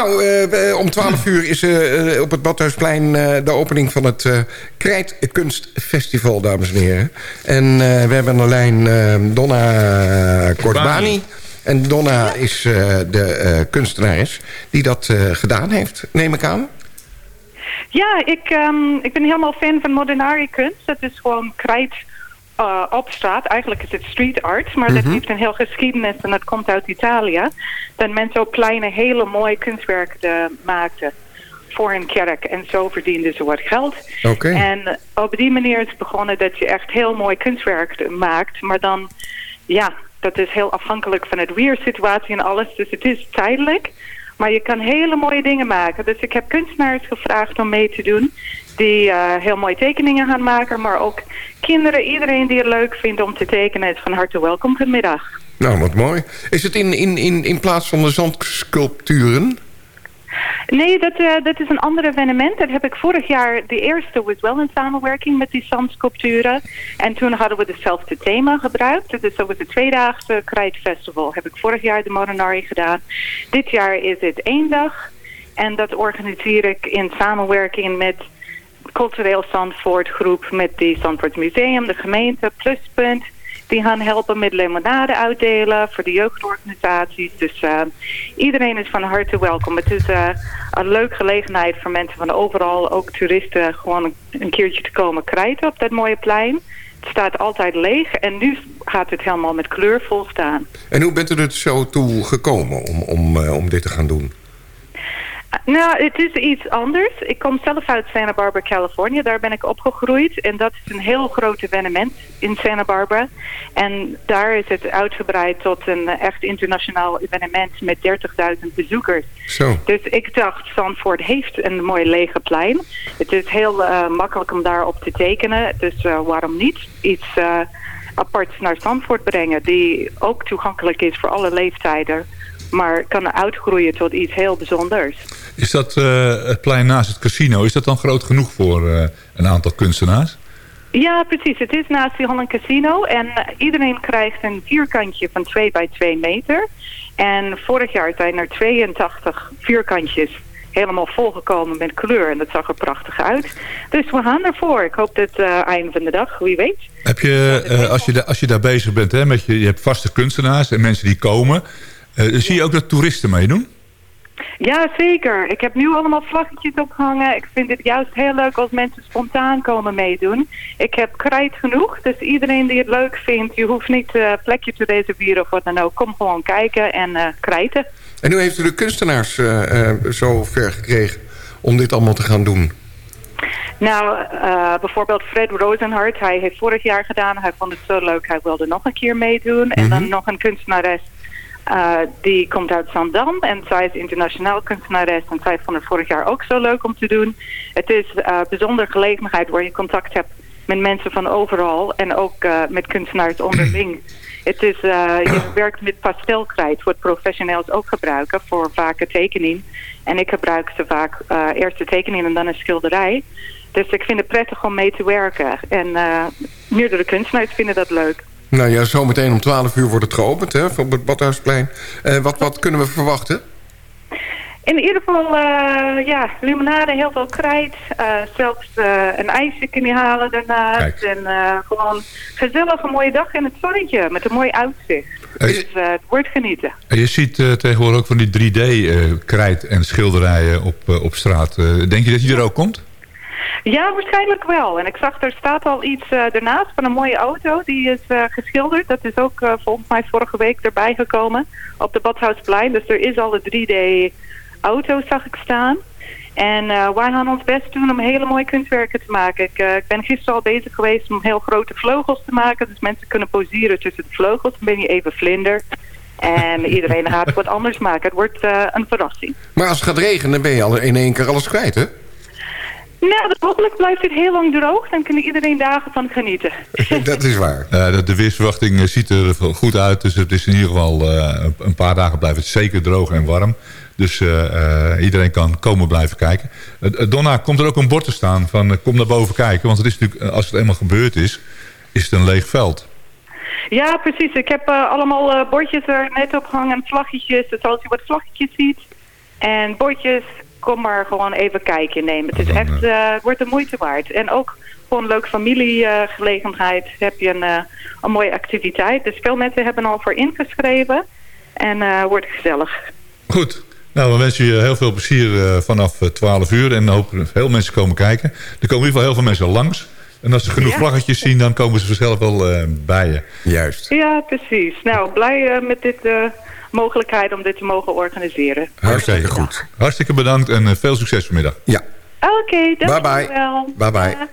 Nou, uh, om 12 uur is uh, op het Badhuisplein uh, de opening van het Krijtkunstfestival, dames en heren. En we hebben aan de lijn Donna Cordbani. En Donna is de kunstenares die dat gedaan heeft, neem ik aan. Ja, ik, um, ik ben helemaal fan van modernari kunst. Dat is gewoon krijt uh, op straat. Eigenlijk is het street art, maar dat mhm. heeft een heel geschiedenis en dat komt uit Italië. Dat mensen op kleine, hele mooie kunstwerken maakten voor een kerk. En zo verdienden ze wat geld. Okay. En op die manier is het begonnen dat je echt heel mooi kunstwerk maakt. Maar dan, ja, dat is heel afhankelijk van het weersituatie en alles. Dus het is tijdelijk. Maar je kan hele mooie dingen maken. Dus ik heb kunstenaars gevraagd om mee te doen. Die uh, heel mooie tekeningen gaan maken. Maar ook kinderen, iedereen die het leuk vindt om te tekenen... is van harte welkom vanmiddag. Nou, wat mooi. Is het in, in, in, in plaats van de zandsculpturen... Nee, dat, uh, dat is een ander evenement. Dat heb ik vorig jaar, de eerste was wel in samenwerking met die zandsculpturen. En toen hadden we hetzelfde thema gebruikt. Dus dat was het tweedaagse krijtfestival. Heb ik vorig jaar de Morinari gedaan. Dit jaar is het één dag. En dat organiseer ik in samenwerking met cultureel Zandvoort groep, met die Zandvoort Museum, de gemeente, Pluspunt die gaan helpen met limonade uitdelen voor de jeugdorganisaties. Dus uh, iedereen is van harte welkom. Het is uh, een leuke gelegenheid voor mensen van overal, ook toeristen, gewoon een, keertje te komen krijten op dat mooie plein. Het staat altijd leeg en nu gaat het helemaal met kleur vol staan. En hoe bent u er zo toe gekomen om, om, uh, om dit te gaan doen? Nou, het is iets anders. Ik kom zelf uit Santa Barbara, Californië. Daar ben ik opgegroeid. En dat is een heel groot evenement in Santa Barbara. En daar is het uitgebreid tot een echt internationaal evenement met 30.000 bezoekers. Zo. Dus ik dacht, Zandvoort heeft een mooi lege plein. Het is heel uh, makkelijk om daarop te tekenen. Dus uh, waarom niet iets uh, aparts naar Zandvoort brengen... die ook toegankelijk is voor alle leeftijden maar kan uitgroeien tot iets heel bijzonders. Is dat uh, het plein naast het casino, is dat dan groot genoeg voor uh, een aantal kunstenaars? Ja, precies. Het is naast die Holland Casino. En iedereen krijgt een vierkantje van 2 bij 2 meter. En vorig jaar zijn er 82 vierkantjes helemaal volgekomen met kleur. En dat zag er prachtig uit. Dus we gaan ervoor. Ik hoop dat uh, einde van de dag, wie weet. Heb je, uh, als, je als je daar bezig bent, hè, met je, je hebt vaste kunstenaars en mensen die komen... Uh, zie je ook dat toeristen meedoen? Ja, zeker. Ik heb nu allemaal vlaggetjes opgehangen. Ik vind het juist heel leuk als mensen spontaan komen meedoen. Ik heb krijt genoeg, dus iedereen die het leuk vindt... je hoeft niet een uh, plekje te reserveren of wat dan ook. Kom gewoon kijken en uh, krijten. En hoe heeft u de kunstenaars uh, zo ver gekregen om dit allemaal te gaan doen? Nou, uh, bijvoorbeeld Fred Rosenhart, hij heeft vorig jaar gedaan. Hij vond het zo leuk, hij wilde nog een keer meedoen. Mm -hmm. En dan nog een kunstenares uh, die komt uit Zandam en zij is internationaal kunstenares en zij vond het vorig jaar ook zo leuk om te doen. Het is een uh, bijzondere gelegenheid waar je contact hebt met mensen van overal en ook uh, met kunstenaars onderling. Het is, je werkt met pastelkrijt, wat professionals ook gebruiken voor vaker tekening. En ik gebruik ze vaak eerst de tekening en dan een schilderij. Dus ik vind het prettig om mee te werken. En meerdere kunstenaars vinden dat leuk. Nou ja, zometeen om 12 uur wordt het geopend hè, op het Badhuisplein. Uh, wat, wat kunnen we verwachten? In ieder geval, uh, ja, limonade, heel veel krijt. Uh, zelfs een ijsje kun je halen daarnaast. En gewoon gezellige mooie dag in het zonnetje met een mooi uitzicht. Dus het wordt genieten. En je ziet tegenwoordig ook van die 3D-krijt en schilderijen op, op straat. denk je dat die er ook komt? Ja, waarschijnlijk wel. En ik zag, er staat al iets uh, ernaast van een mooie auto. Die is uh, geschilderd. Dat is ook uh, volgens mij vorige week erbij gekomen op de Badhuisplein. Dus er is al een 3D-auto, zag ik staan. En wij gaan ons best doen om hele mooie kunstwerken te maken. Ik, ik, ben gisteren al bezig geweest om heel grote vleugels te maken. Dus mensen kunnen poseren tussen de vleugels. Dan ben je even vlinder. En iedereen gaat wat anders maken. Het wordt een verrassing. Maar als het gaat regenen, ben je al in één keer alles kwijt, hè? Nou, hopelijk blijft het heel lang droog. Dan kan iedereen dagen van genieten. dat is waar. Uh, de, de weersverwachting ziet er goed uit. Dus het is in ieder geval uh, een paar dagen blijft het zeker droog en warm. Dus uh, iedereen kan komen blijven kijken. Donna, komt er ook een bord te staan van kom naar boven kijken? Want het is natuurlijk, als het eenmaal gebeurd is, is het een leeg veld. Ja, precies. Ik heb allemaal bordjes er net op hangen, vlaggetjes. Dus als je wat vlaggetjes ziet, En bordjes, kom maar gewoon even kijken nemen. Het is echt, eh, wordt de moeite waard. En ook gewoon een leuk familiegelegenheid. heb je een, eh, een mooie activiteit. Dus veel mensen hebben al voor ingeschreven. En eh wordt gezellig. Goed. Nou, we wensen je heel veel plezier vanaf eh, 12 uur. En hopen veel mensen komen kijken. Er komen in ieder geval heel veel mensen langs. En als ze genoeg Ja. vlaggetjes zien, dan komen ze vanzelf wel eh, bij je. Juist. Ja, precies. Nou, blij met dit eh, mogelijkheid om dit te mogen organiseren. Hartstikke goed. Hartstikke bedankt en eh, veel succes vanmiddag. Ja. Oké, Bye bye. dankjewel. Bye bye. Dag.